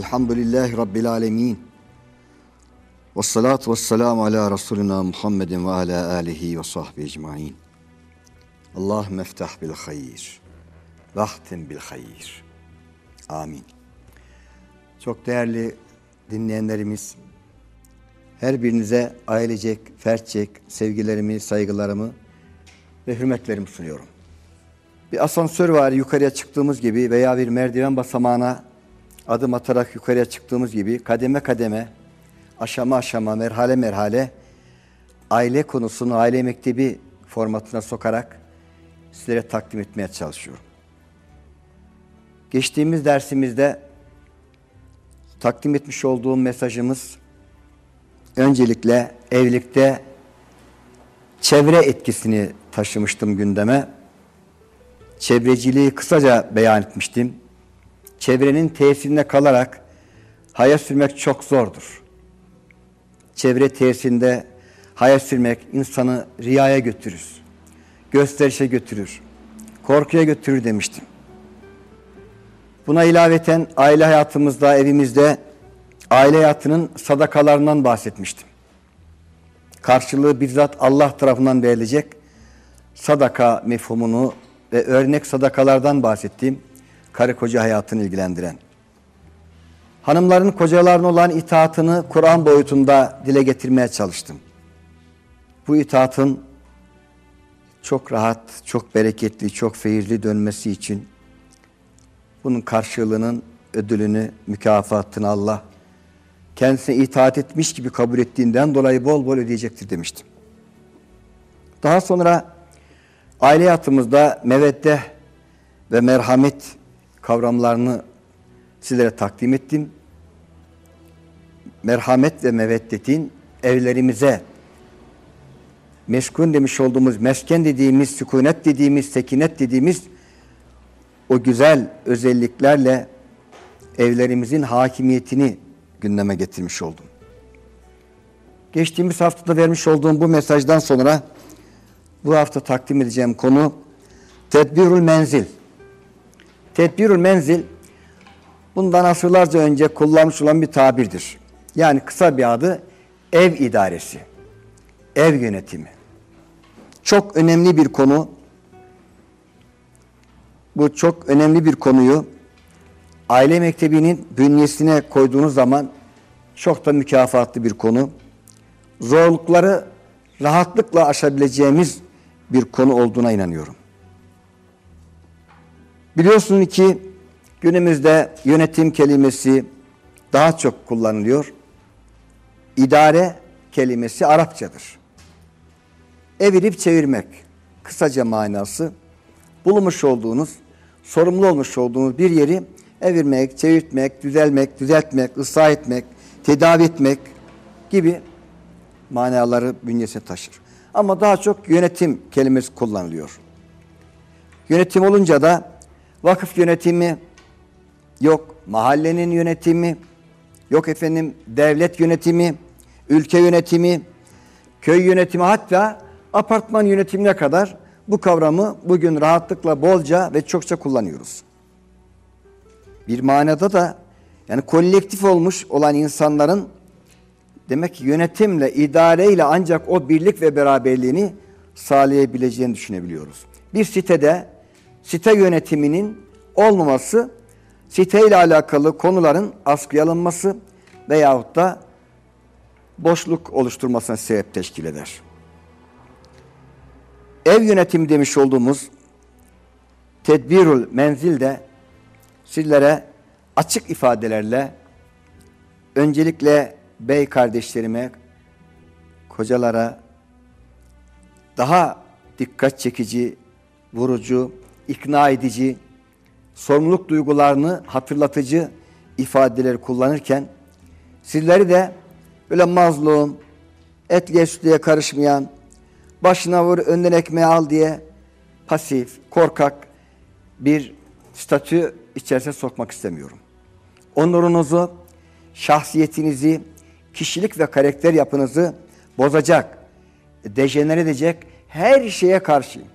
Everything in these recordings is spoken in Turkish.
Elhamdülillahi Rabbil alemin. Ve salatu ve selamu ala Resulina Muhammedin ve ala alihi ve sahbihi ecmain. Allahümme eftah bil hayır. Vahtim bil hayır. Amin. Çok değerli dinleyenlerimiz, her birinize ailecek, fertçek sevgilerimi, saygılarımı ve hürmetlerimi sunuyorum. Bir asansör var yukarıya çıktığımız gibi veya bir merdiven basamağına adım atarak yukarıya çıktığımız gibi kademe kademe, aşama aşama, merhale merhale aile konusunu aile mektebi formatına sokarak sizlere takdim etmeye çalışıyorum. Geçtiğimiz dersimizde takdim etmiş olduğum mesajımız öncelikle evlilikte çevre etkisini taşımıştım gündeme. Çevreciliği kısaca beyan etmiştim. Çevrenin tesirine kalarak hayat sürmek çok zordur. Çevre tesirinde hayat sürmek insanı riyaya götürür. Gösterişe götürür. Korkuya götürür demiştim. Buna ilaveten aile hayatımızda, evimizde aile hayatının sadakalarından bahsetmiştim. Karşılığı bizzat Allah tarafından verilecek sadaka mefhumunu ve örnek sadakalardan bahsettiğim karı koca hayatını ilgilendiren. Hanımların kocalarına olan itaatını Kur'an boyutunda dile getirmeye çalıştım. Bu itaatın çok rahat, çok bereketli, çok feyizli dönmesi için bunun karşılığının ödülünü, mükafatını Allah kendisine itaat etmiş gibi kabul ettiğinden dolayı bol bol ödeyecektir demiştim. Daha sonra aile hayatımızda mevedde ve merhamet kavramlarını sizlere takdim ettim. Merhamet ve meveddetin evlerimize meskun demiş olduğumuz, mesken dediğimiz, sükunet dediğimiz, sekinet dediğimiz o güzel özelliklerle evlerimizin hakimiyetini gündeme getirmiş oldum. Geçtiğimiz haftada vermiş olduğum bu mesajdan sonra bu hafta takdim edeceğim konu tedbirül menzil. Tedbirül menzil bundan asırlarca önce kullanmış olan bir tabirdir. Yani kısa bir adı ev idaresi, ev yönetimi. Çok önemli bir konu. Bu çok önemli bir konuyu aile mektebinin bünyesine koyduğunuz zaman çok da mükafatlı bir konu. Zorlukları rahatlıkla aşabileceğimiz bir konu olduğuna inanıyorum. Biliyorsunuz ki günümüzde yönetim kelimesi daha çok kullanılıyor. İdare kelimesi Arapçadır. Evirip çevirmek kısaca manası bulmuş olduğunuz, sorumlu olmuş olduğunuz bir yeri evirmek, çevirtmek, düzelmek, düzeltmek, ıslah etmek, tedavi etmek gibi manaları bünyesine taşır. Ama daha çok yönetim kelimesi kullanılıyor. Yönetim olunca da vakıf yönetimi yok, mahallenin yönetimi yok efendim devlet yönetimi, ülke yönetimi, köy yönetimi hatta apartman yönetimine kadar bu kavramı bugün rahatlıkla bolca ve çokça kullanıyoruz. Bir manada da yani kolektif olmuş olan insanların demek ki yönetimle, idareyle ancak o birlik ve beraberliğini sağlayabileceğini düşünebiliyoruz. Bir sitede site yönetiminin olmaması, site ile alakalı konuların askıya alınması veyahut da boşluk oluşturmasına sebep teşkil eder. Ev yönetimi demiş olduğumuz tedbirul menzilde sizlere açık ifadelerle öncelikle bey kardeşlerime, kocalara daha dikkat çekici, vurucu, ikna edici, sorumluluk duygularını hatırlatıcı ifadeleri kullanırken sizleri de böyle mazlum, etliye sütlüye karışmayan, başına vur önden ekmeği al diye pasif, korkak bir statü içerisine sokmak istemiyorum. Onurunuzu, şahsiyetinizi, kişilik ve karakter yapınızı bozacak, dejener edecek her şeye karşıyım.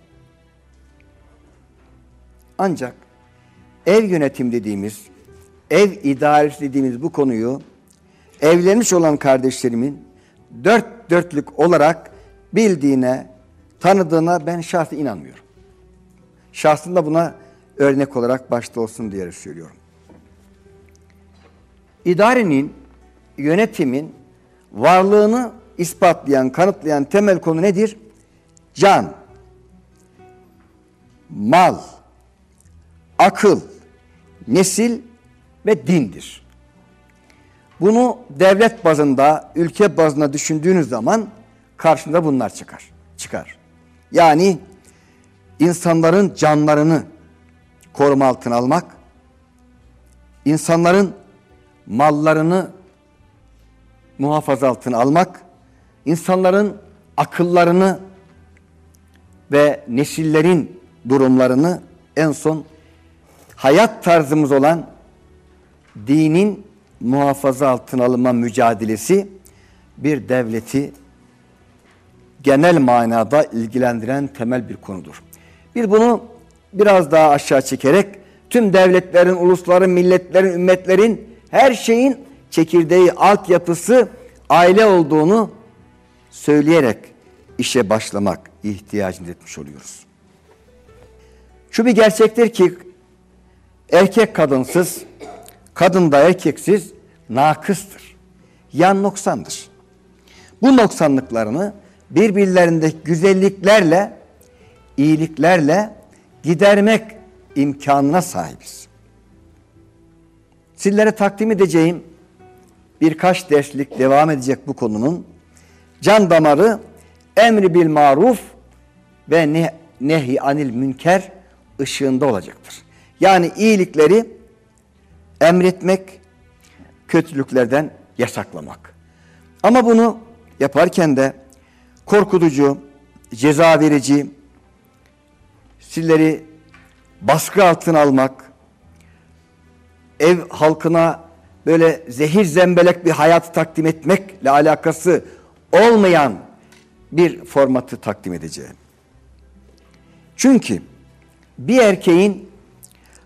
Ancak ev yönetim dediğimiz ev idaresi dediğimiz bu konuyu evlenmiş olan kardeşlerimin dört dörtlük olarak bildiğine, tanıdığına ben şahsen inanmıyorum. Şahsında buna örnek olarak başta olsun diye söylüyorum. İdarenin, yönetimin varlığını ispatlayan, kanıtlayan temel konu nedir? Can, mal, akıl, nesil ve dindir. Bunu devlet bazında, ülke bazında düşündüğünüz zaman karşında bunlar çıkar. Çıkar. Yani insanların canlarını koruma altına almak, insanların mallarını muhafaza altına almak, insanların akıllarını ve nesillerin durumlarını en son hayat tarzımız olan dinin muhafaza altına alınma mücadelesi bir devleti genel manada ilgilendiren temel bir konudur. Bir bunu biraz daha aşağı çekerek tüm devletlerin, ulusların, milletlerin, ümmetlerin her şeyin çekirdeği, altyapısı aile olduğunu söyleyerek işe başlamak ihtiyacını etmiş oluyoruz. Şu bir gerçektir ki erkek kadınsız, kadın da erkeksiz nakıstır. Yan noksandır. Bu noksanlıklarını birbirlerindeki güzelliklerle, iyiliklerle gidermek imkanına sahibiz. Sizlere takdim edeceğim birkaç derslik devam edecek bu konunun can damarı emri bil maruf ve ne, nehi anil münker ışığında olacaktır. Yani iyilikleri emretmek, kötülüklerden yasaklamak. Ama bunu yaparken de korkutucu, ceza verici, sizleri baskı altına almak, ev halkına böyle zehir zembelek bir hayat takdim etmekle alakası olmayan bir formatı takdim edeceğim. Çünkü bir erkeğin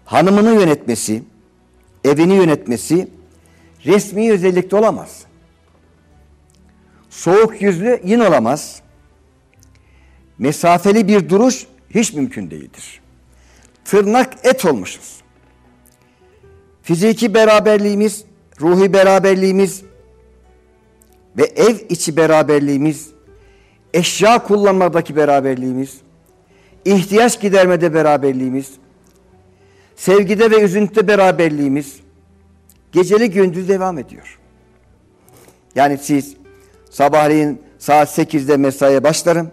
hanımını yönetmesi, evini yönetmesi resmi özellikte olamaz. Soğuk yüzlü yine olamaz. Mesafeli bir duruş hiç mümkün değildir. Tırnak et olmuşuz. Fiziki beraberliğimiz, ruhi beraberliğimiz ve ev içi beraberliğimiz, eşya kullanmadaki beraberliğimiz, ihtiyaç gidermede beraberliğimiz, sevgide ve üzüntüde beraberliğimiz geceli gündüz devam ediyor. Yani siz sabahleyin saat 8'de mesaiye başlarım,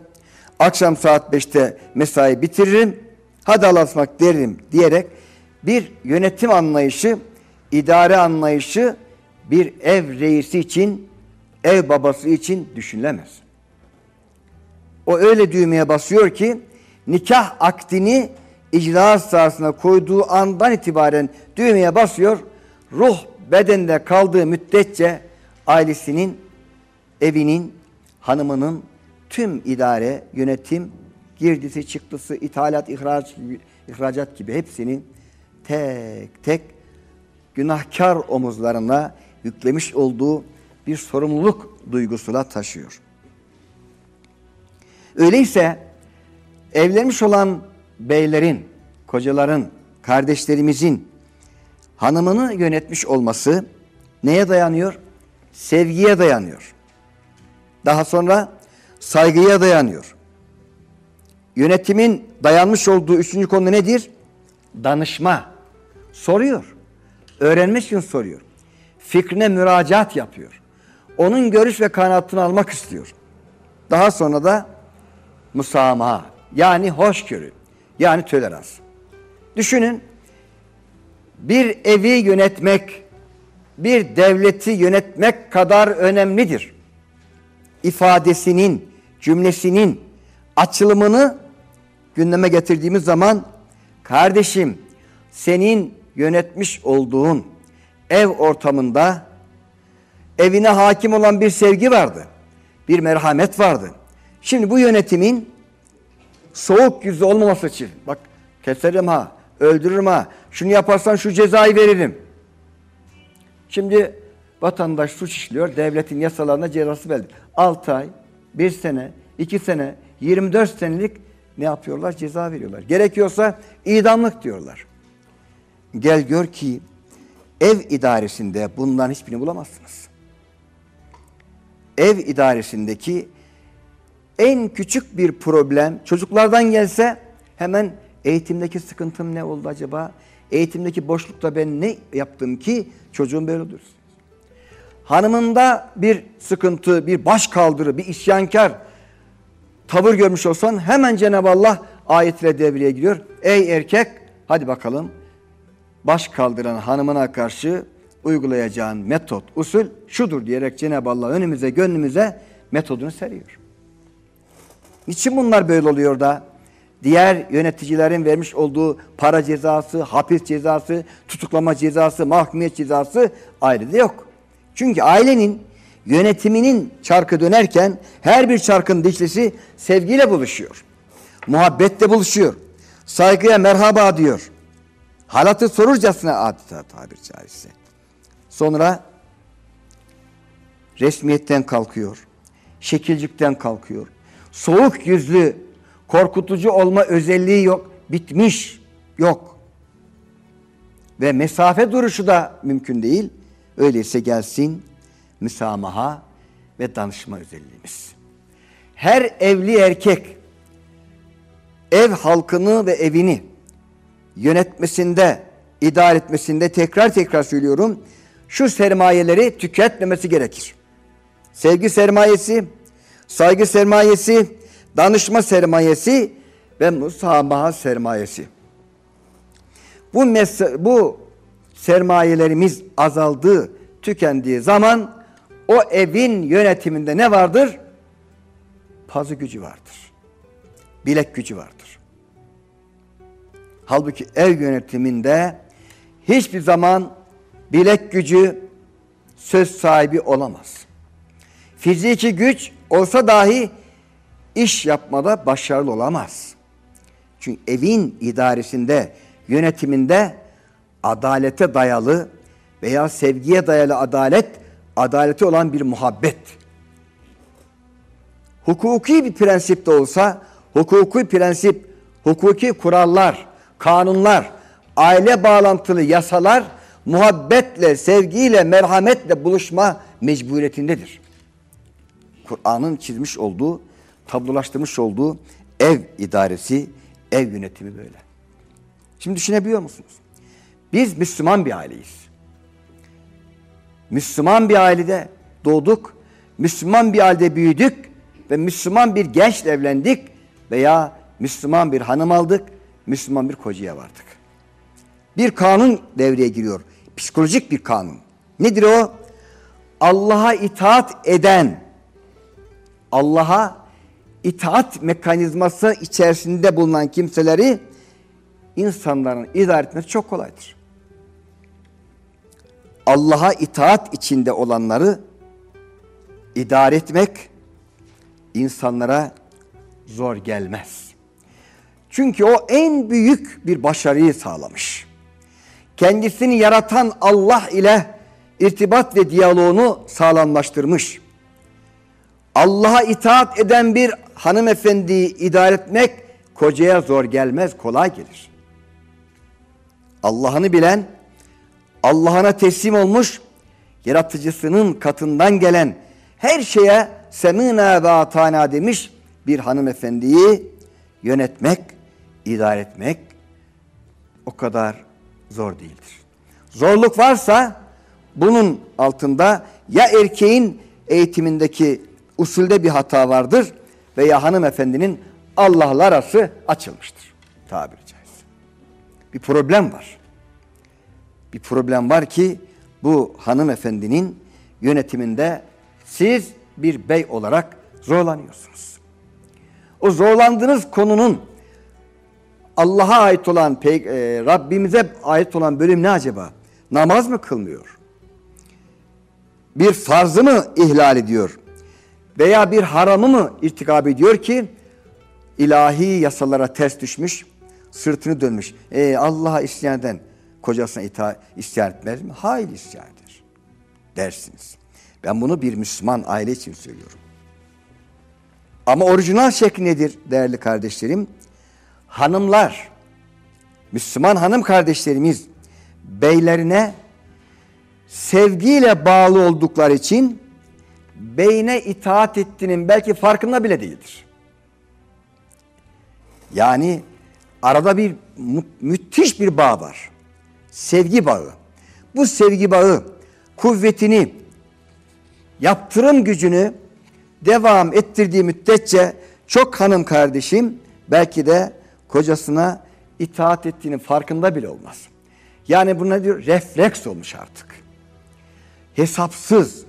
akşam saat 5'te mesai bitiririm, hadi alasmak derim diyerek bir yönetim anlayışı, idare anlayışı bir ev reisi için, ev babası için düşünülemez. O öyle düğmeye basıyor ki nikah akdini icra sahasına koyduğu andan itibaren düğmeye basıyor. Ruh bedende kaldığı müddetçe ailesinin, evinin, hanımının tüm idare, yönetim, girdisi, çıktısı, ithalat, ihraç, ihracat gibi hepsini tek tek günahkar omuzlarına yüklemiş olduğu bir sorumluluk duygusuyla taşıyor. Öyleyse evlenmiş olan beylerin, kocaların, kardeşlerimizin hanımını yönetmiş olması neye dayanıyor? Sevgiye dayanıyor. Daha sonra saygıya dayanıyor. Yönetimin dayanmış olduğu üçüncü konu nedir? Danışma. Soruyor. Öğrenmek için soruyor. Fikrine müracaat yapıyor. Onun görüş ve kanaatını almak istiyor. Daha sonra da musamaha yani hoşgörü yani tolerans. Düşünün bir evi yönetmek bir devleti yönetmek kadar önemlidir. İfadesinin, cümlesinin açılımını gündeme getirdiğimiz zaman kardeşim senin yönetmiş olduğun ev ortamında evine hakim olan bir sevgi vardı. Bir merhamet vardı. Şimdi bu yönetimin soğuk yüzlü olmaması için bak keserim ha, öldürürüm ha, şunu yaparsan şu cezayı veririm Şimdi vatandaş suç işliyor, devletin yasalarına cezası belli. 6 ay, 1 sene, 2 sene, 24 senelik ne yapıyorlar? Ceza veriyorlar. Gerekiyorsa idamlık diyorlar. Gel gör ki ev idaresinde bundan hiçbirini bulamazsınız. Ev idaresindeki en küçük bir problem çocuklardan gelse hemen eğitimdeki sıkıntım ne oldu acaba? Eğitimdeki boşlukta ben ne yaptım ki çocuğum böyle dursun? Hanımında bir sıkıntı, bir baş kaldırı, bir isyankar tavır görmüş olsan hemen Cenab-ı Allah ayetle devreye giriyor. Ey erkek hadi bakalım baş kaldıran hanımına karşı uygulayacağın metot, usul şudur diyerek Cenab-ı Allah önümüze, gönlümüze metodunu seriyor. Niçin bunlar böyle oluyor da diğer yöneticilerin vermiş olduğu para cezası, hapis cezası, tutuklama cezası, mahkumiyet cezası ailede yok. Çünkü ailenin yönetiminin çarkı dönerken her bir çarkın dişlisi sevgiyle buluşuyor. Muhabbetle buluşuyor. Saygıya merhaba diyor. Halatı sorurcasına adeta tabir caizse. Sonra resmiyetten kalkıyor. Şekilcikten kalkıyor. Soğuk yüzlü, korkutucu olma özelliği yok. Bitmiş, yok. Ve mesafe duruşu da mümkün değil. Öyleyse gelsin müsamaha ve danışma özelliğimiz. Her evli erkek ev halkını ve evini yönetmesinde, idare etmesinde tekrar tekrar söylüyorum. Şu sermayeleri tüketmemesi gerekir. Sevgi sermayesi, saygı sermayesi, danışma sermayesi ve musamaha sermayesi. Bu, bu sermayelerimiz azaldığı, tükendiği zaman o evin yönetiminde ne vardır? Pazı gücü vardır. Bilek gücü vardır. Halbuki ev yönetiminde hiçbir zaman bilek gücü söz sahibi olamaz. Fiziki güç olsa dahi iş yapmada başarılı olamaz. Çünkü evin idaresinde, yönetiminde adalete dayalı veya sevgiye dayalı adalet, adaleti olan bir muhabbet. Hukuki bir prensip de olsa, hukuki prensip, hukuki kurallar, kanunlar, aile bağlantılı yasalar muhabbetle, sevgiyle, merhametle buluşma mecburiyetindedir. Kur'an'ın çizmiş olduğu, tablolaştırmış olduğu ev idaresi, ev yönetimi böyle. Şimdi düşünebiliyor musunuz? Biz Müslüman bir aileyiz. Müslüman bir ailede doğduk, Müslüman bir ailede büyüdük ve Müslüman bir gençle evlendik veya Müslüman bir hanım aldık, Müslüman bir kocaya vardık. Bir kanun devreye giriyor. Psikolojik bir kanun. Nedir o? Allah'a itaat eden, Allah'a itaat mekanizması içerisinde bulunan kimseleri insanların idare etmesi çok kolaydır. Allah'a itaat içinde olanları idare etmek insanlara zor gelmez. Çünkü o en büyük bir başarıyı sağlamış. Kendisini yaratan Allah ile irtibat ve diyaloğunu sağlamlaştırmış. Allah'a itaat eden bir hanımefendiyi idare etmek kocaya zor gelmez, kolay gelir. Allah'ını bilen, Allah'ına teslim olmuş, yaratıcısının katından gelen her şeye semina ve atana demiş bir hanımefendiyi yönetmek, idare etmek o kadar zor değildir. Zorluk varsa bunun altında ya erkeğin eğitimindeki usulde bir hata vardır veya hanımefendinin Allah'la arası açılmıştır. Tabiri caizse. Bir problem var. Bir problem var ki bu hanımefendinin yönetiminde siz bir bey olarak zorlanıyorsunuz. O zorlandığınız konunun Allah'a ait olan, e, Rabbimize ait olan bölüm ne acaba? Namaz mı kılmıyor? Bir farzı mı ihlal ediyor? Veya bir haramı mı irtikab ediyor ki ilahi yasalara ters düşmüş, sırtını dönmüş. E, Allah'a isyan eden kocasına ita isyan etmez mi? Hayır isyan eder. dersiniz. Ben bunu bir Müslüman aile için söylüyorum. Ama orijinal şekli nedir değerli kardeşlerim? Hanımlar, Müslüman hanım kardeşlerimiz beylerine sevgiyle bağlı oldukları için beyne itaat ettiğinin belki farkında bile değildir. Yani arada bir mü müthiş bir bağ var. Sevgi bağı. Bu sevgi bağı kuvvetini, yaptırım gücünü devam ettirdiği müddetçe çok hanım kardeşim belki de kocasına itaat ettiğinin farkında bile olmaz. Yani buna diyor refleks olmuş artık. Hesapsız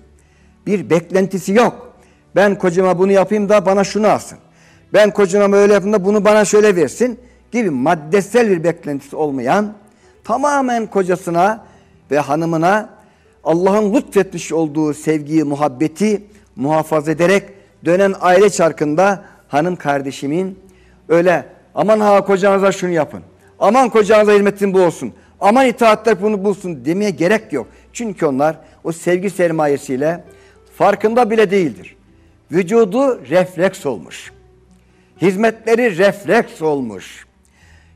bir beklentisi yok. Ben kocama bunu yapayım da bana şunu alsın. Ben kocama öyle yapayım da bunu bana şöyle versin gibi maddesel bir beklentisi olmayan tamamen kocasına ve hanımına Allah'ın lütfetmiş olduğu sevgiyi, muhabbeti muhafaza ederek dönen aile çarkında hanım kardeşimin öyle aman ha kocanıza şunu yapın. Aman kocanıza hizmetin bu olsun. Aman itaatler bunu bulsun demeye gerek yok. Çünkü onlar o sevgi sermayesiyle farkında bile değildir. Vücudu refleks olmuş. Hizmetleri refleks olmuş.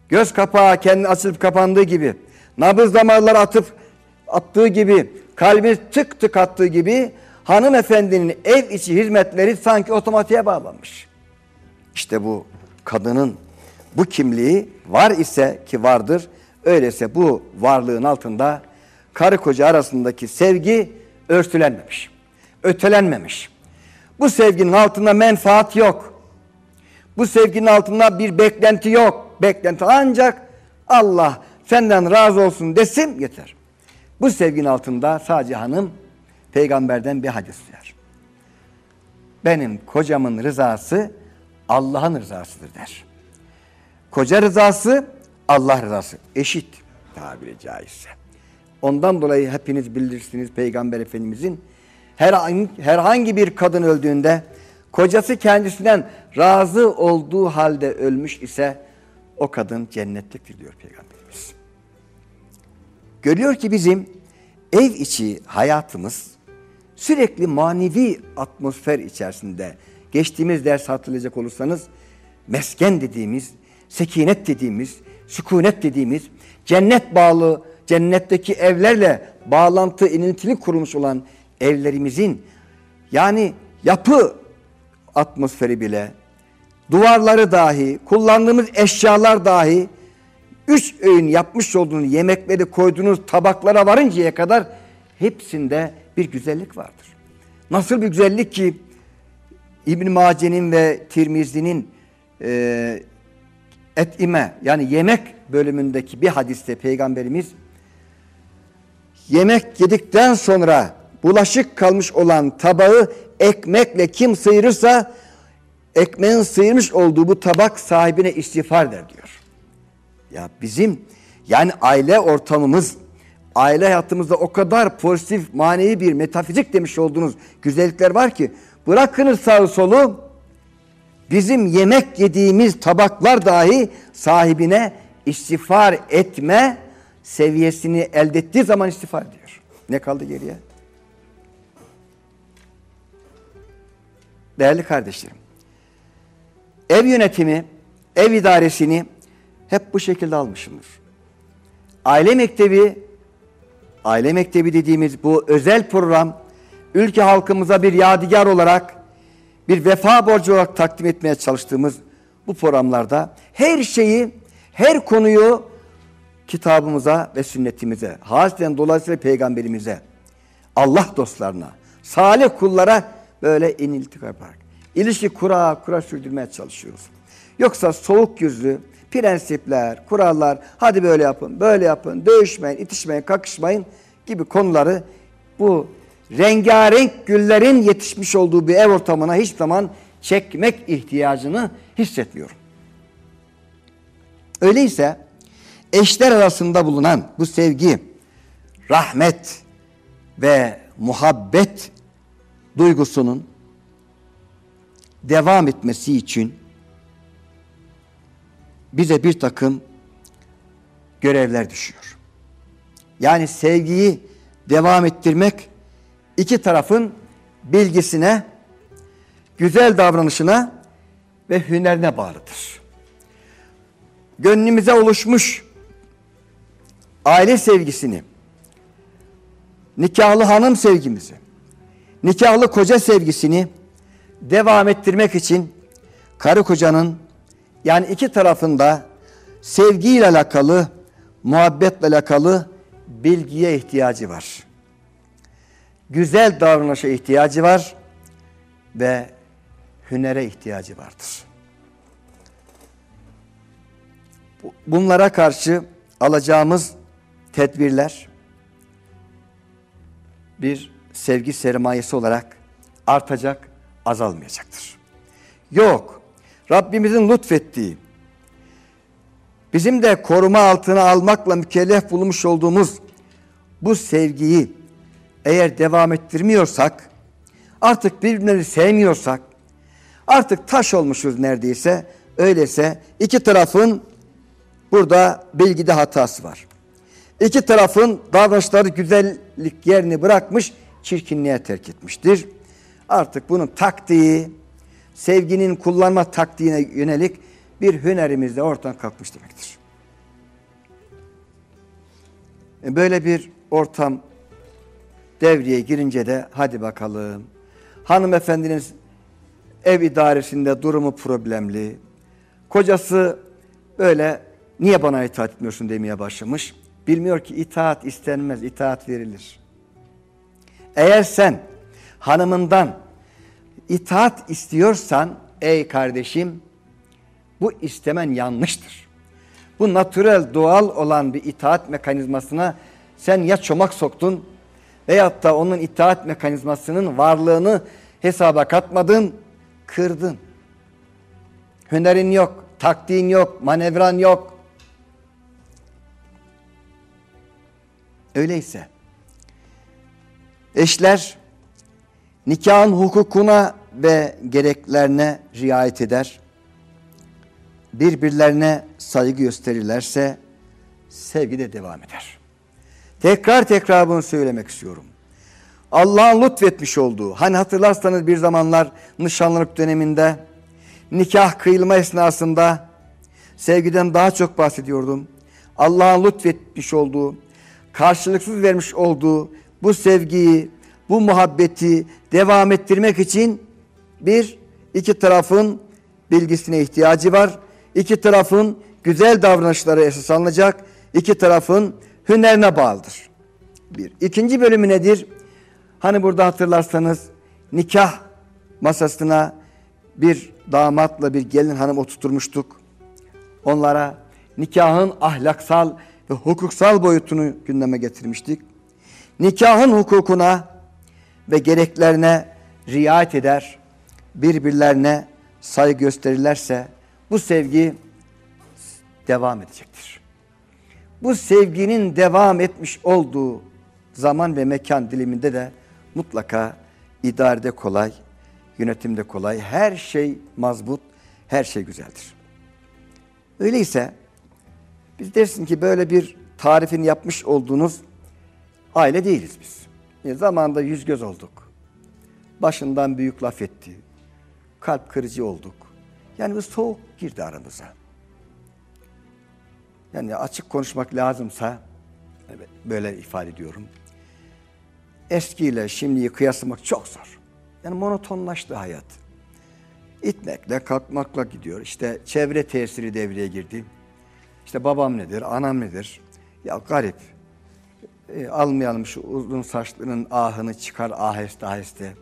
Göz kapağı kendi açılıp kapandığı gibi, nabız damarları atıp attığı gibi, kalbi tık tık attığı gibi hanımefendinin ev içi hizmetleri sanki otomatiğe bağlanmış. İşte bu kadının bu kimliği var ise ki vardır, öyleyse bu varlığın altında karı koca arasındaki sevgi örtülenmemiş, ötelenmemiş. Bu sevginin altında menfaat yok. Bu sevginin altında bir beklenti yok. Beklenti ancak Allah senden razı olsun desin yeter. Bu sevginin altında sadece hanım peygamberden bir hadis der. Benim kocamın rızası Allah'ın rızasıdır der. Koca rızası Allah rızası. Eşit tabiri caizse. Ondan dolayı hepiniz bilirsiniz Peygamber Efendimizin herhangi, bir kadın öldüğünde kocası kendisinden razı olduğu halde ölmüş ise o kadın cennetliktir diyor Peygamberimiz. Görüyor ki bizim ev içi hayatımız sürekli manevi atmosfer içerisinde geçtiğimiz ders hatırlayacak olursanız mesken dediğimiz, sekinet dediğimiz, sükunet dediğimiz, cennet bağlı, cennetteki evlerle bağlantı, inintili kurulmuş olan evlerimizin yani yapı atmosferi bile, duvarları dahi, kullandığımız eşyalar dahi, üç öğün yapmış olduğunuz yemekleri koyduğunuz tabaklara varıncaya kadar hepsinde bir güzellik vardır. Nasıl bir güzellik ki İbn Mace'nin ve Tirmizi'nin e, etime yani yemek bölümündeki bir hadiste peygamberimiz yemek yedikten sonra bulaşık kalmış olan tabağı ekmekle kim sıyırırsa ekmeğin sıyırmış olduğu bu tabak sahibine istiğfar der diyor. Ya bizim yani aile ortamımız, aile hayatımızda o kadar pozitif, manevi bir metafizik demiş olduğunuz güzellikler var ki bırakınız sağı solu bizim yemek yediğimiz tabaklar dahi sahibine istiğfar etme seviyesini elde ettiği zaman istiğfar ediyor. Ne kaldı geriye? Değerli kardeşlerim, ev yönetimi, ev idaresini hep bu şekilde almışımdır. Aile mektebi, aile mektebi dediğimiz bu özel program, ülke halkımıza bir yadigar olarak, bir vefa borcu olarak takdim etmeye çalıştığımız bu programlarda her şeyi, her konuyu kitabımıza ve sünnetimize, hasreten dolayısıyla peygamberimize, Allah dostlarına, salih kullara böyle iniltik yaparak ilişki kura kura sürdürmeye çalışıyoruz. Yoksa soğuk yüzlü prensipler, kurallar, hadi böyle yapın, böyle yapın, dövüşmeyin, itişmeyin, kakışmayın gibi konuları bu rengarenk güllerin yetişmiş olduğu bir ev ortamına hiç zaman çekmek ihtiyacını hissetmiyorum. Öyleyse eşler arasında bulunan bu sevgi, rahmet ve muhabbet duygusunun devam etmesi için bize bir takım görevler düşüyor. Yani sevgiyi devam ettirmek iki tarafın bilgisine, güzel davranışına ve hünerine bağlıdır. Gönlümüze oluşmuş aile sevgisini, nikahlı hanım sevgimizi, nikahlı koca sevgisini devam ettirmek için karı kocanın yani iki tarafında sevgiyle alakalı, muhabbetle alakalı bilgiye ihtiyacı var. Güzel davranışa ihtiyacı var ve hünere ihtiyacı vardır. Bunlara karşı alacağımız tedbirler bir sevgi sermayesi olarak artacak, azalmayacaktır. Yok, Rabbimizin lütfettiği, bizim de koruma altına almakla mükellef bulmuş olduğumuz bu sevgiyi eğer devam ettirmiyorsak, artık birbirimizi sevmiyorsak, artık taş olmuşuz neredeyse, öyleyse iki tarafın burada bilgide hatası var. İki tarafın davranışları güzellik yerini bırakmış, çirkinliğe terk etmiştir. Artık bunun taktiği, sevginin kullanma taktiğine yönelik bir hünerimiz de ortadan kalkmış demektir. E, böyle bir ortam devreye girince de hadi bakalım hanımefendiniz ev idaresinde durumu problemli. Kocası böyle niye bana itaat etmiyorsun demeye başlamış. Bilmiyor ki itaat istenmez, itaat verilir. Eğer sen hanımından itaat istiyorsan ey kardeşim bu istemen yanlıştır. Bu natürel doğal olan bir itaat mekanizmasına sen ya çomak soktun veyahut da onun itaat mekanizmasının varlığını hesaba katmadın, kırdın. Hünerin yok, taktiğin yok, manevran yok. Öyleyse eşler nikahın hukukuna ve gereklerine riayet eder. Birbirlerine saygı gösterirlerse sevgi de devam eder. Tekrar tekrar bunu söylemek istiyorum. Allah'ın lütfetmiş olduğu, hani hatırlarsanız bir zamanlar nişanlılık döneminde, nikah kıyılma esnasında sevgiden daha çok bahsediyordum. Allah'ın lütfetmiş olduğu, karşılıksız vermiş olduğu bu sevgiyi, bu muhabbeti devam ettirmek için bir, iki tarafın bilgisine ihtiyacı var. İki tarafın güzel davranışları esas alınacak. İki tarafın hünerine bağlıdır. Bir. İkinci bölümü nedir? Hani burada hatırlarsanız nikah masasına bir damatla bir gelin hanım oturtmuştuk. Onlara nikahın ahlaksal ve hukuksal boyutunu gündeme getirmiştik. Nikahın hukukuna ve gereklerine riayet eder, birbirlerine saygı gösterirlerse bu sevgi devam edecektir. Bu sevginin devam etmiş olduğu zaman ve mekan diliminde de mutlaka idarede kolay, yönetimde kolay, her şey mazbut, her şey güzeldir. Öyleyse biz dersin ki böyle bir tarifin yapmış olduğunuz aile değiliz biz. E, zamanında yüz göz olduk. Başından büyük laf etti. Kalp kırıcı olduk. Yani bu soğuk girdi aramıza. Yani açık konuşmak lazımsa böyle ifade ediyorum. Eskiyle şimdiyi kıyaslamak çok zor. Yani monotonlaştı hayat. İtmekle, kalkmakla gidiyor. İşte çevre tesiri devreye girdi. İşte babam nedir, anam nedir? Ya garip. E, almayalım şu uzun saçlarının ahını çıkar aheste aheste.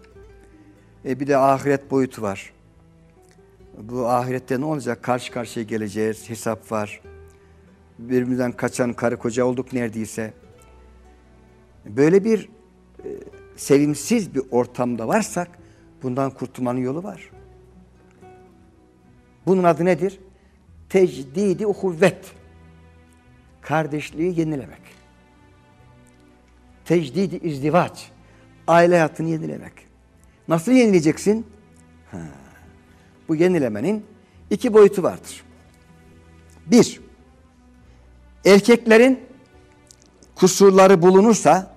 E, bir de ahiret boyutu var. Bu ahirette ne olacak? Karşı karşıya geleceğiz. Hesap var. Birbirimizden kaçan karı koca olduk neredeyse. Böyle bir e, sevimsiz bir ortamda varsak bundan kurtulmanın yolu var. Bunun adı nedir? Tecdidi uhuvvet. Kardeşliği yenilemek. Tecdidi izdivaç. Aile hayatını yenilemek. Nasıl yenileyeceksin? Ha. Bu yenilemenin iki boyutu vardır. Bir, erkeklerin kusurları bulunursa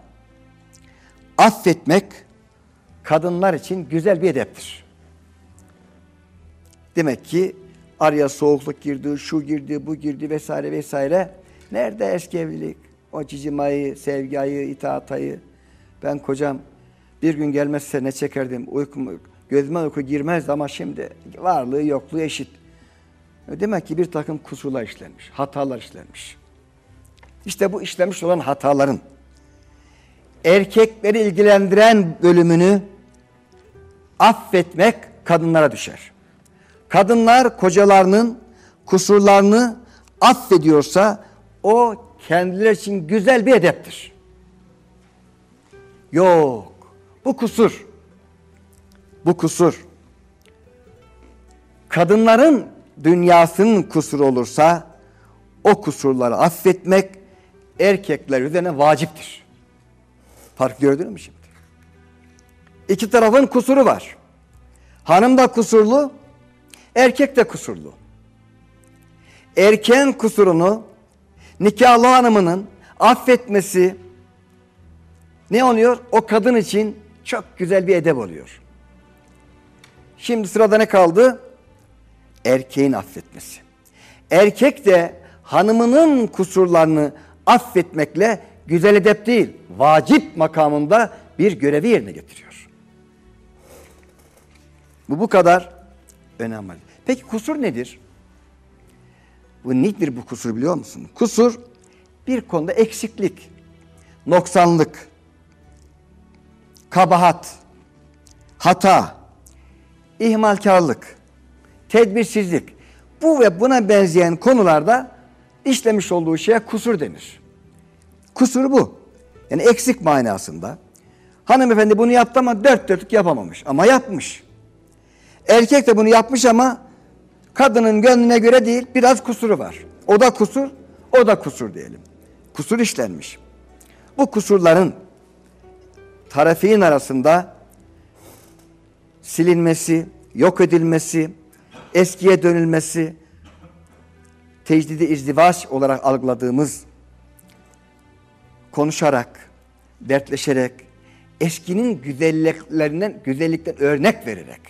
affetmek, kadınlar için güzel bir edeptir. Demek ki araya soğukluk girdi, şu girdi, bu girdi vesaire vesaire. Nerede eski evlilik? O cicimayı, sevgi ayı. Ben kocam bir gün gelmezse ne çekerdim? Uykum, gözüme uyku girmezdi ama şimdi varlığı yokluğu eşit. Demek ki bir takım kusurlar işlenmiş, hatalar işlenmiş. İşte bu işlemiş olan hataların erkekleri ilgilendiren bölümünü affetmek kadınlara düşer. Kadınlar kocalarının kusurlarını affediyorsa o kendileri için güzel bir edeptir. Yok. Bu kusur. Bu kusur. Kadınların dünyasının kusuru olursa o kusurları affetmek erkekler üzerine vaciptir. Fark gördün mü şimdi? İki tarafın kusuru var. Hanım da kusurlu, erkek de kusurlu. Erken kusurunu nikahlı hanımının affetmesi ne oluyor? O kadın için çok güzel bir edep oluyor. Şimdi sırada ne kaldı? Erkeğin affetmesi. Erkek de hanımının kusurlarını affetmekle güzel edep değil, vacip makamında bir görevi yerine getiriyor. Bu bu kadar önemli. Peki kusur nedir? Bu nedir bu kusur biliyor musun? Kusur bir konuda eksiklik, noksanlık, kabahat, hata, ihmalkarlık, tedbirsizlik. Bu ve buna benzeyen konularda işlemiş olduğu şeye kusur denir. Kusur bu. Yani eksik manasında. Hanımefendi bunu yaptı ama dört dörtlük yapamamış. Ama yapmış. Erkek de bunu yapmış ama kadının gönlüne göre değil biraz kusuru var. O da kusur, o da kusur diyelim. Kusur işlenmiş. Bu kusurların tarafin arasında silinmesi, yok edilmesi, eskiye dönülmesi, tecdidi izdivaç olarak algıladığımız konuşarak, dertleşerek, eskinin güzelliklerinden, güzellikten örnek vererek,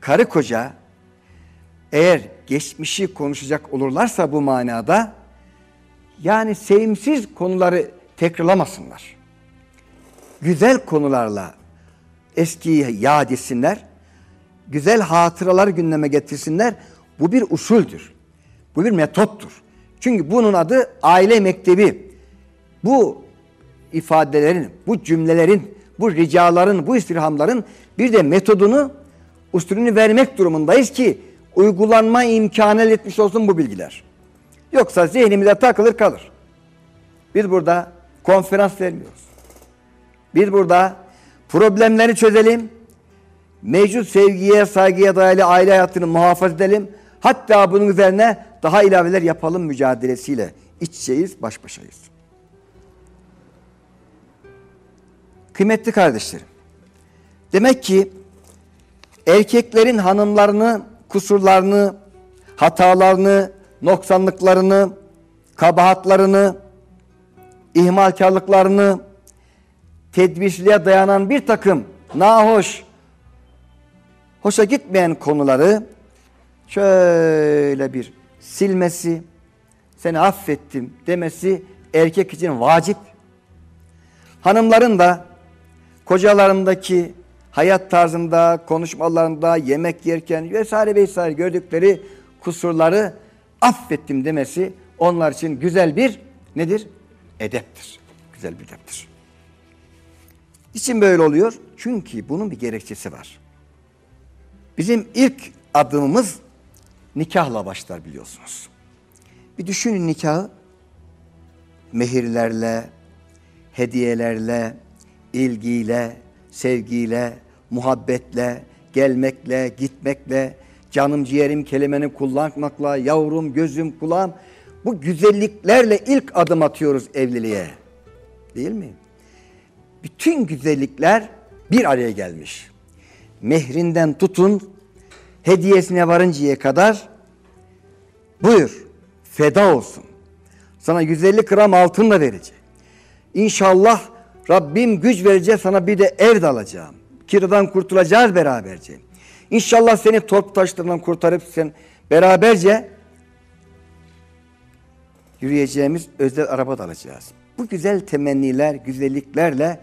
karı koca eğer geçmişi konuşacak olurlarsa bu manada, yani sevimsiz konuları tekrarlamasınlar. Güzel konularla eskiyi yad etsinler, güzel hatıralar gündeme getirsinler. Bu bir usuldür. Bu bir metottur. Çünkü bunun adı aile mektebi. Bu ifadelerin, bu cümlelerin, bu ricaların, bu istirhamların bir de metodunu, usulünü vermek durumundayız ki uygulanma imkanı etmiş olsun bu bilgiler. Yoksa zihnimize takılır kalır. Biz burada konferans vermiyoruz. Biz burada problemleri çözelim. Mevcut sevgiye, saygıya dayalı aile hayatını muhafaza edelim. Hatta bunun üzerine daha ilaveler yapalım mücadelesiyle iç baş başayız. Kıymetli kardeşlerim, demek ki erkeklerin hanımlarını, kusurlarını, hatalarını, noksanlıklarını, kabahatlarını, ihmalkarlıklarını, tedbirsizliğe dayanan bir takım nahoş, hoşa gitmeyen konuları şöyle bir silmesi, seni affettim demesi erkek için vacip. Hanımların da kocalarındaki hayat tarzında, konuşmalarında, yemek yerken vesaire vesaire gördükleri kusurları affettim demesi onlar için güzel bir nedir? Edeptir. Güzel bir edeptir. İçin böyle oluyor? Çünkü bunun bir gerekçesi var. Bizim ilk adımımız nikahla başlar biliyorsunuz. Bir düşünün nikahı. Mehirlerle, hediyelerle, ilgiyle, sevgiyle, muhabbetle, gelmekle, gitmekle, canım ciğerim kelimeni kullanmakla, yavrum, gözüm, kulağım. Bu güzelliklerle ilk adım atıyoruz evliliğe. Değil mi? Bütün güzellikler bir araya gelmiş. Mehrinden tutun, hediyesine varıncaya kadar buyur, feda olsun. Sana 150 gram altın da vereceğim. İnşallah Rabbim güç verecek sana bir de ev de alacağım. Kiradan kurtulacağız beraberce. İnşallah seni torp taşlarından kurtarıp sen beraberce yürüyeceğimiz özel araba da alacağız. Bu güzel temenniler, güzelliklerle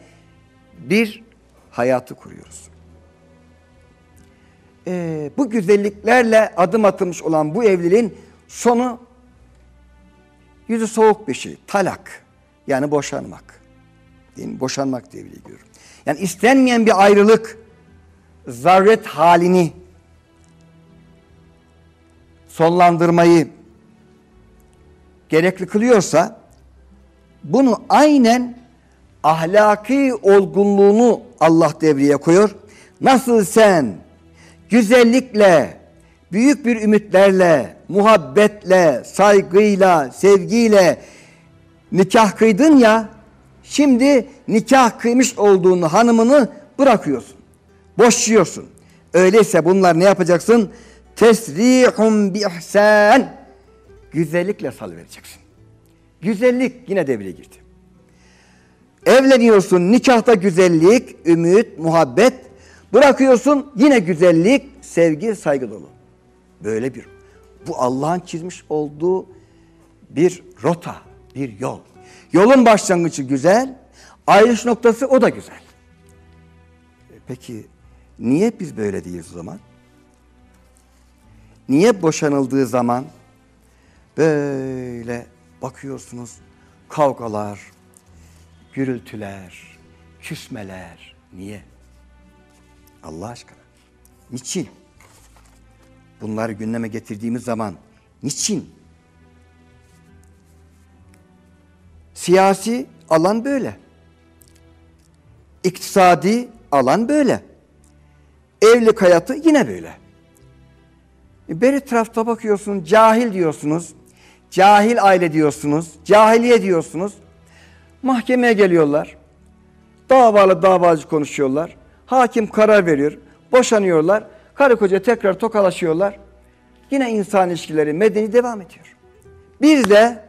bir hayatı kuruyoruz. Ee, bu güzelliklerle adım atılmış olan bu evliliğin sonu yüzü soğuk bir şey. Talak. Yani boşanmak. Değil mi? Boşanmak diye biliyorum. Yani istenmeyen bir ayrılık zaruret halini sonlandırmayı gerekli kılıyorsa bunu aynen ahlaki olgunluğunu Allah devreye koyuyor. Nasıl sen güzellikle, büyük bir ümitlerle, muhabbetle, saygıyla, sevgiyle nikah kıydın ya, şimdi nikah kıymış olduğunu hanımını bırakıyorsun. Boşuyorsun. Öyleyse bunlar ne yapacaksın? Tesrihun bi ihsan. Güzellikle salıvereceksin. Güzellik yine devreye girdi. Evleniyorsun nikahta güzellik, ümit, muhabbet. Bırakıyorsun yine güzellik, sevgi, saygı dolu. Böyle bir bu Allah'ın çizmiş olduğu bir rota, bir yol. Yolun başlangıcı güzel, ayrılış noktası o da güzel. Peki niye biz böyle değiliz o zaman? Niye boşanıldığı zaman böyle bakıyorsunuz kavgalar, gürültüler, küsmeler. Niye? Allah aşkına. Niçin? Bunları gündeme getirdiğimiz zaman niçin? Siyasi alan böyle. İktisadi alan böyle. Evlilik hayatı yine böyle. E, bir tarafta bakıyorsun cahil diyorsunuz. Cahil aile diyorsunuz. Cahiliye diyorsunuz. Mahkemeye geliyorlar. Davalı davacı konuşuyorlar. Hakim karar veriyor. Boşanıyorlar. Karı koca tekrar tokalaşıyorlar. Yine insan ilişkileri medeni devam ediyor. Bir de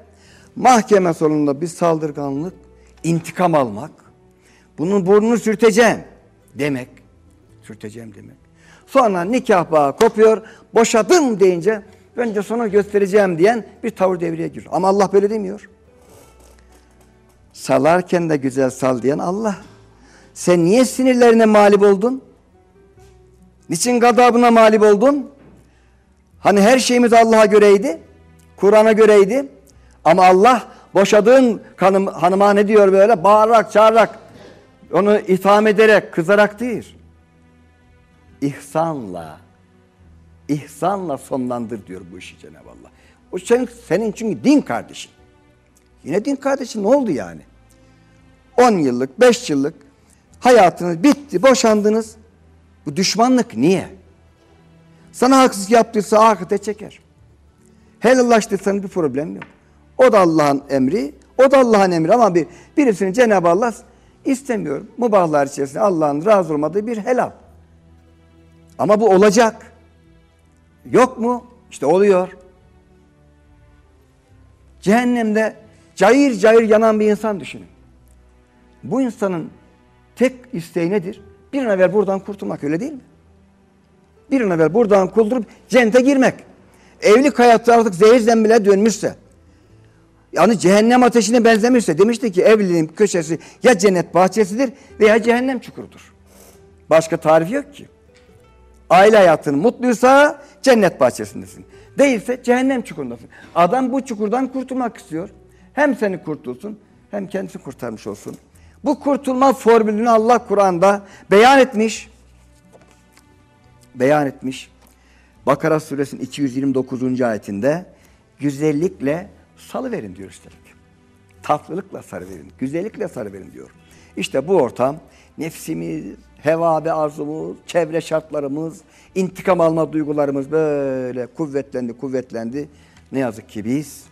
mahkeme sonunda bir saldırganlık, intikam almak, bunun burnunu sürteceğim demek. Sürteceğim demek. Sonra nikah bağı kopuyor, boşadım deyince önce sonra göstereceğim diyen bir tavır devreye giriyor. Ama Allah böyle demiyor. Salarken de güzel sal diyen Allah. Sen niye sinirlerine mağlup oldun? Niçin gadabına mağlup oldun? Hani her şeyimiz Allah'a göreydi. Kur'an'a göreydi. Ama Allah boşadığın hanım, hanıma ne diyor böyle? Bağırarak, çağırarak, onu itham ederek, kızarak değil. İhsanla, ihsanla sonlandır diyor bu işi Cenab-ı Allah. O senin, senin çünkü din kardeşin. Yine din kardeşin ne oldu yani? 10 yıllık, 5 yıllık hayatınız bitti, boşandınız. Bu düşmanlık niye? Sana haksızlık yaptıysa ahirete çeker. Helallaştıysan bir problem yok. O da Allah'ın emri, o da Allah'ın emri ama bir birisini Cenab-ı Allah istemiyor. Mubahlar içerisinde Allah'ın razı olmadığı bir helal. Ama bu olacak. Yok mu? İşte oluyor. Cehennemde cayır cayır yanan bir insan düşünün. Bu insanın tek isteği nedir? Bir an evvel buradan kurtulmak öyle değil mi? Bir an evvel buradan kurtulup cennete girmek. Evlilik hayatı artık zehirden bile dönmüşse, yani cehennem ateşine benzemişse demişti ki evliliğin köşesi ya cennet bahçesidir veya cehennem çukurudur. Başka tarif yok ki. Aile hayatın mutluysa cennet bahçesindesin. Değilse cehennem çukurundasın. Adam bu çukurdan kurtulmak istiyor. Hem seni kurtulsun hem kendisi kurtarmış olsun. Bu kurtulma formülünü Allah Kur'an'da beyan etmiş. Beyan etmiş. Bakara suresinin 229. ayetinde güzellikle salıverin diyor üstelik. Tatlılıkla sarıverin, güzellikle sarıverin diyor. İşte bu ortam nefsimiz, heva ve arzumuz, çevre şartlarımız, intikam alma duygularımız böyle kuvvetlendi, kuvvetlendi. Ne yazık ki biz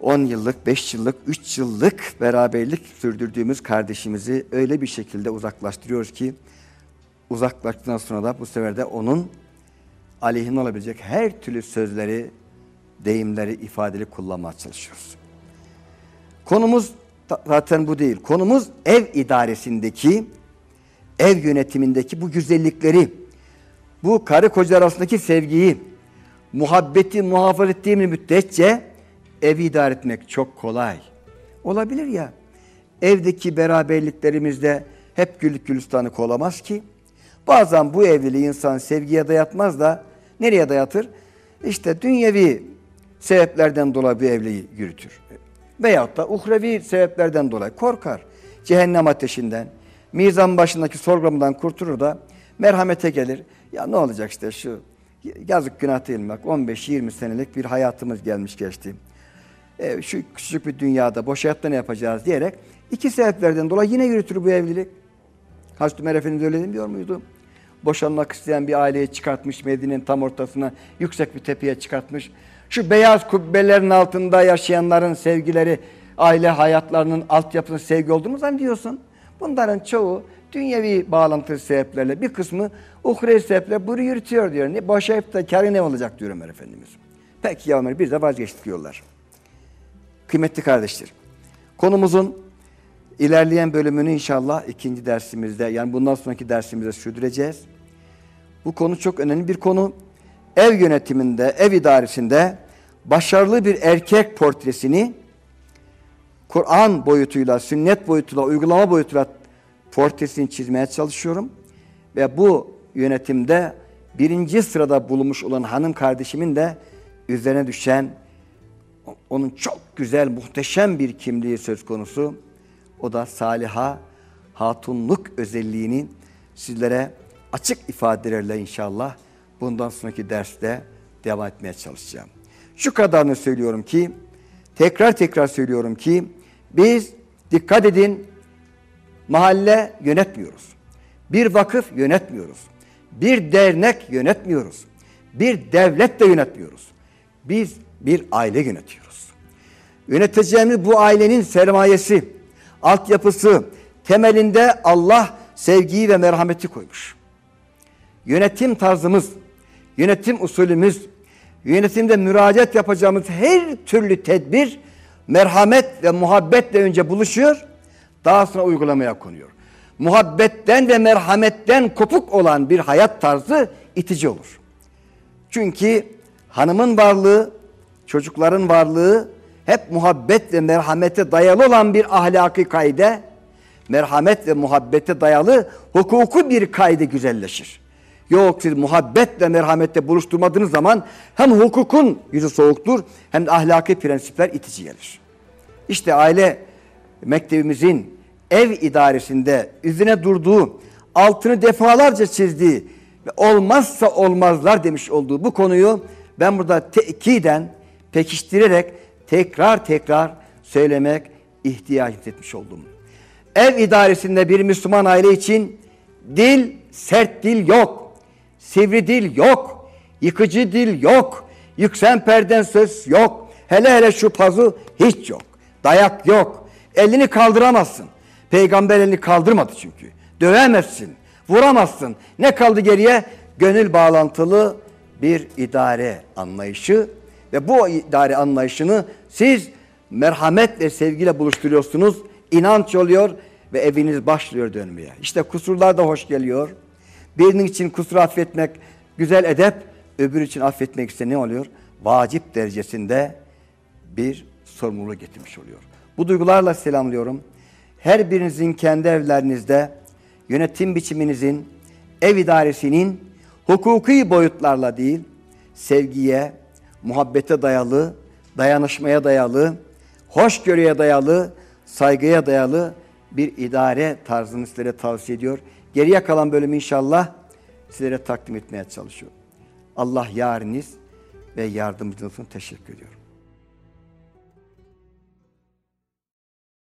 10 yıllık, 5 yıllık, 3 yıllık beraberlik sürdürdüğümüz kardeşimizi öyle bir şekilde uzaklaştırıyoruz ki uzaklaştıktan sonra da bu sefer de onun aleyhine olabilecek her türlü sözleri, deyimleri, ifadeli kullanmaya çalışıyoruz. Konumuz zaten bu değil. Konumuz ev idaresindeki ev yönetimindeki bu güzellikleri, bu karı koca arasındaki sevgiyi, muhabbeti muhafaza ettiğimiz müddetçe evi idare etmek çok kolay. Olabilir ya, evdeki beraberliklerimizde hep güllük gülistanlık olamaz ki. Bazen bu evliliği insan sevgiye dayatmaz da nereye dayatır? İşte dünyevi sebeplerden dolayı bir evliliği yürütür. Veyahut da uhrevi sebeplerden dolayı korkar. Cehennem ateşinden, mizan başındaki sorgulamdan kurtulur da merhamete gelir. Ya ne olacak işte şu yazık günah değil? Bak 15-20 senelik bir hayatımız gelmiş geçti. E, şu küçük bir dünyada boş hayatta ne yapacağız diyerek iki sebeplerden dolayı yine yürütür bu evlilik. Hazreti Ömer Efendimiz öyle demiyor muydu? Boşanmak isteyen bir aileyi çıkartmış Medine'nin tam ortasına yüksek bir tepeye çıkartmış. Şu beyaz kubbelerin altında yaşayanların sevgileri, aile hayatlarının altyapısının sevgi olduğunu zannediyorsun. Bunların çoğu dünyevi bağlantılı sebeplerle bir kısmı uhrevi sebeple bunu yürütüyor diyor. Ne, boşayıp da karı ne olacak diyor Ömer Efendimiz. Peki ya Ömer biz de vazgeçtik yollar. Kıymetli kardeşler, konumuzun ilerleyen bölümünü inşallah ikinci dersimizde yani bundan sonraki dersimizde sürdüreceğiz. Bu konu çok önemli bir konu. Ev yönetiminde, ev idaresinde başarılı bir erkek portresini Kur'an boyutuyla, sünnet boyutuyla, uygulama boyutuyla portresini çizmeye çalışıyorum. Ve bu yönetimde birinci sırada bulunmuş olan hanım kardeşimin de üzerine düşen onun çok güzel, muhteşem bir kimliği söz konusu. O da Saliha hatunluk özelliğini sizlere açık ifadelerle inşallah bundan sonraki derste devam etmeye çalışacağım. Şu kadarını söylüyorum ki, tekrar tekrar söylüyorum ki, biz dikkat edin, mahalle yönetmiyoruz. Bir vakıf yönetmiyoruz. Bir dernek yönetmiyoruz. Bir devlet de yönetmiyoruz. Biz bir aile yönetiyoruz. Yöneteceğimiz bu ailenin sermayesi, altyapısı, temelinde Allah sevgiyi ve merhameti koymuş. Yönetim tarzımız, yönetim usulümüz, yönetimde müracaat yapacağımız her türlü tedbir merhamet ve muhabbetle önce buluşuyor, daha sonra uygulamaya konuyor. Muhabbetten ve merhametten kopuk olan bir hayat tarzı itici olur. Çünkü hanımın varlığı, çocukların varlığı hep muhabbet ve merhamete dayalı olan bir ahlaki kaide, merhamet ve muhabbete dayalı hukuku bir kaide güzelleşir. Yok siz muhabbet ve merhamette buluşturmadığınız zaman hem hukukun yüzü soğuktur hem de ahlaki prensipler itici gelir. İşte aile mektebimizin ev idaresinde üzerine durduğu, altını defalarca çizdiği ve olmazsa olmazlar demiş olduğu bu konuyu ben burada tekiden pekiştirerek tekrar tekrar söylemek ihtiyaç etmiş oldum. Ev idaresinde bir Müslüman aile için dil, sert dil yok. Sivri dil yok. Yıkıcı dil yok. Yüksen perden söz yok. Hele hele şu pazu hiç yok. Dayak yok. Elini kaldıramazsın. Peygamber elini kaldırmadı çünkü. Dövemezsin. Vuramazsın. Ne kaldı geriye? Gönül bağlantılı bir idare anlayışı ve bu idare anlayışını siz merhamet ve sevgiyle buluşturuyorsunuz. İnanç oluyor ve eviniz başlıyor dönmeye. İşte kusurlar da hoş geliyor. Birinin için kusur affetmek güzel edep, öbür için affetmek ise ne oluyor? Vacip derecesinde bir sorumluluk getirmiş oluyor. Bu duygularla selamlıyorum. Her birinizin kendi evlerinizde yönetim biçiminizin, ev idaresinin hukuki boyutlarla değil, sevgiye, muhabbete dayalı, dayanışmaya dayalı, hoşgörüye dayalı, saygıya dayalı bir idare tarzını sizlere tavsiye ediyor. Geriye kalan bölümü inşallah sizlere takdim etmeye çalışıyorum. Allah yariniz ve yardımcınız olsun. Teşekkür ediyorum.